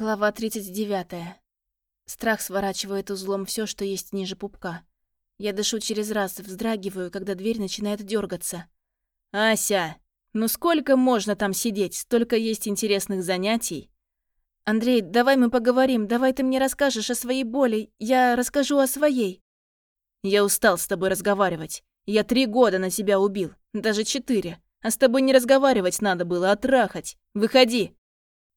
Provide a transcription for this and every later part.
Глава 39. Страх сворачивает узлом все, что есть ниже пупка. Я дышу через раз, вздрагиваю, когда дверь начинает дергаться. «Ася, ну сколько можно там сидеть? Столько есть интересных занятий!» «Андрей, давай мы поговорим, давай ты мне расскажешь о своей боли, я расскажу о своей». «Я устал с тобой разговаривать. Я три года на тебя убил, даже четыре. А с тобой не разговаривать надо было, а трахать. Выходи!»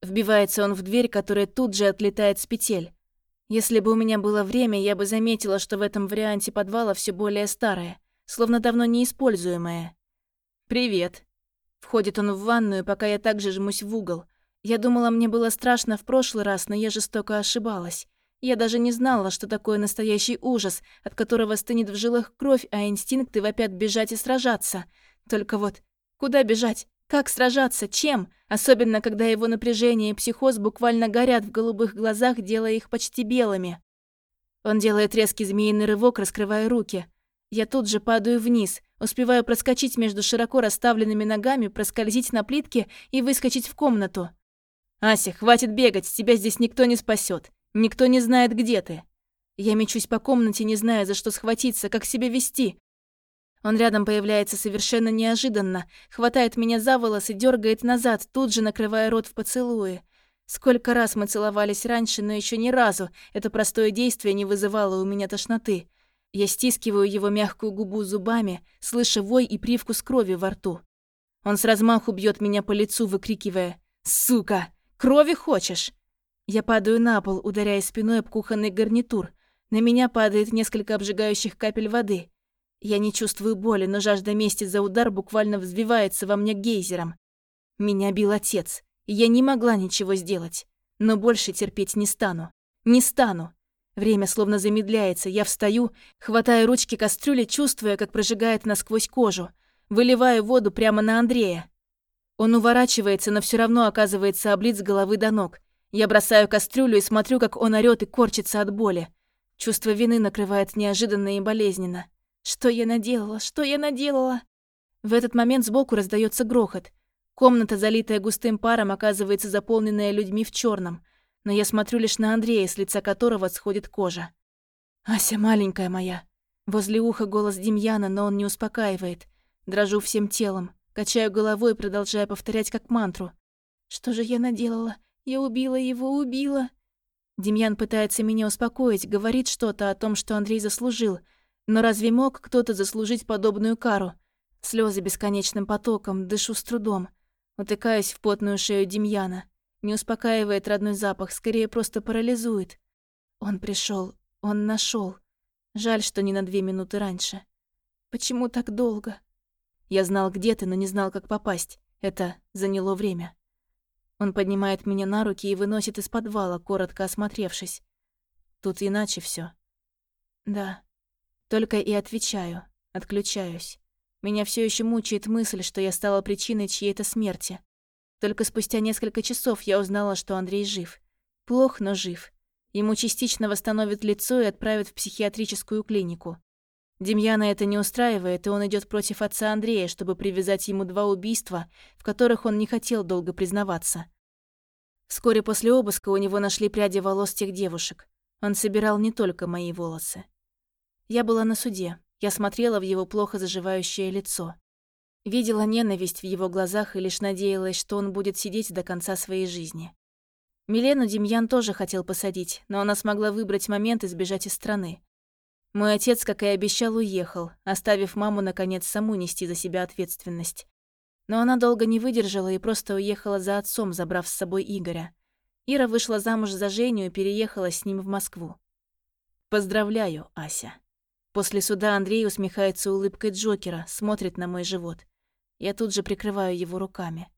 Вбивается он в дверь, которая тут же отлетает с петель. Если бы у меня было время, я бы заметила, что в этом варианте подвала все более старое, словно давно неиспользуемое. «Привет». Входит он в ванную, пока я также жмусь в угол. Я думала, мне было страшно в прошлый раз, но я жестоко ошибалась. Я даже не знала, что такое настоящий ужас, от которого стынет в жилах кровь, а инстинкты вопят бежать и сражаться. Только вот, куда бежать? Как сражаться? Чем? Особенно, когда его напряжение и психоз буквально горят в голубых глазах, делая их почти белыми. Он делает резкий змеиный рывок, раскрывая руки. Я тут же падаю вниз, успеваю проскочить между широко расставленными ногами, проскользить на плитке и выскочить в комнату. «Ася, хватит бегать, тебя здесь никто не спасет. Никто не знает, где ты». Я мечусь по комнате, не зная, за что схватиться, как себя вести. Он рядом появляется совершенно неожиданно, хватает меня за волосы, дергает назад, тут же накрывая рот в поцелуе. Сколько раз мы целовались раньше, но еще ни разу это простое действие не вызывало у меня тошноты. Я стискиваю его мягкую губу зубами, слыша вой и привкус крови во рту. Он с размаху бьет меня по лицу, выкрикивая «Сука! Крови хочешь?» Я падаю на пол, ударяя спиной об кухонный гарнитур. На меня падает несколько обжигающих капель воды. Я не чувствую боли, но жажда мести за удар буквально взвивается во мне гейзером. Меня бил отец, я не могла ничего сделать. Но больше терпеть не стану. Не стану. Время словно замедляется, я встаю, хватаю ручки кастрюли, чувствуя, как прожигает насквозь кожу. Выливаю воду прямо на Андрея. Он уворачивается, но все равно оказывается облит с головы до ног. Я бросаю кастрюлю и смотрю, как он орёт и корчится от боли. Чувство вины накрывает неожиданно и болезненно. Что я наделала? Что я наделала? В этот момент сбоку раздается грохот. Комната, залитая густым паром, оказывается заполненная людьми в черном. Но я смотрю лишь на Андрея, с лица которого сходит кожа. «Ася, маленькая моя». Возле уха голос Демьяна, но он не успокаивает. Дрожу всем телом, качаю головой, продолжая повторять как мантру. «Что же я наделала? Я убила его, убила!» Демьян пытается меня успокоить, говорит что-то о том, что Андрей заслужил – но разве мог кто-то заслужить подобную кару? Слезы бесконечным потоком, дышу с трудом. Утыкаюсь в потную шею Демьяна. Не успокаивает родной запах, скорее просто парализует. Он пришел, он нашел. Жаль, что не на две минуты раньше. Почему так долго? Я знал, где ты, но не знал, как попасть. Это заняло время. Он поднимает меня на руки и выносит из подвала, коротко осмотревшись. Тут иначе все. Да. Только и отвечаю, отключаюсь. Меня все еще мучает мысль, что я стала причиной чьей-то смерти. Только спустя несколько часов я узнала, что Андрей жив. Плох, но жив. Ему частично восстановят лицо и отправят в психиатрическую клинику. Демьяна это не устраивает, и он идет против отца Андрея, чтобы привязать ему два убийства, в которых он не хотел долго признаваться. Вскоре после обыска у него нашли пряди волос тех девушек. Он собирал не только мои волосы. Я была на суде. Я смотрела в его плохо заживающее лицо. Видела ненависть в его глазах и лишь надеялась, что он будет сидеть до конца своей жизни. Милену Демьян тоже хотел посадить, но она смогла выбрать момент и сбежать из страны. Мой отец, как и обещал, уехал, оставив маму, наконец, саму нести за себя ответственность. Но она долго не выдержала и просто уехала за отцом, забрав с собой Игоря. Ира вышла замуж за Женю и переехала с ним в Москву. «Поздравляю, Ася». После суда Андрей усмехается улыбкой Джокера, смотрит на мой живот. Я тут же прикрываю его руками.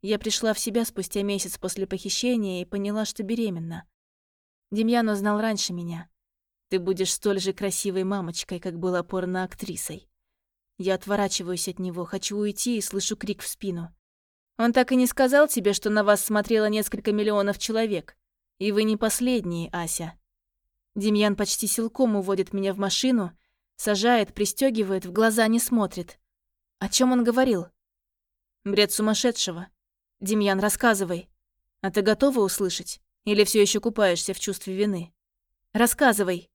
Я пришла в себя спустя месяц после похищения и поняла, что беременна. Демьян узнал раньше меня. Ты будешь столь же красивой мамочкой, как была порно-актрисой. Я отворачиваюсь от него, хочу уйти и слышу крик в спину. Он так и не сказал тебе, что на вас смотрело несколько миллионов человек. И вы не последние, Ася. Демьян почти силком уводит меня в машину Сажает, пристегивает, в глаза не смотрит. О чем он говорил? Бред сумасшедшего. Демьян, рассказывай. А ты готова услышать? Или все еще купаешься в чувстве вины? Рассказывай.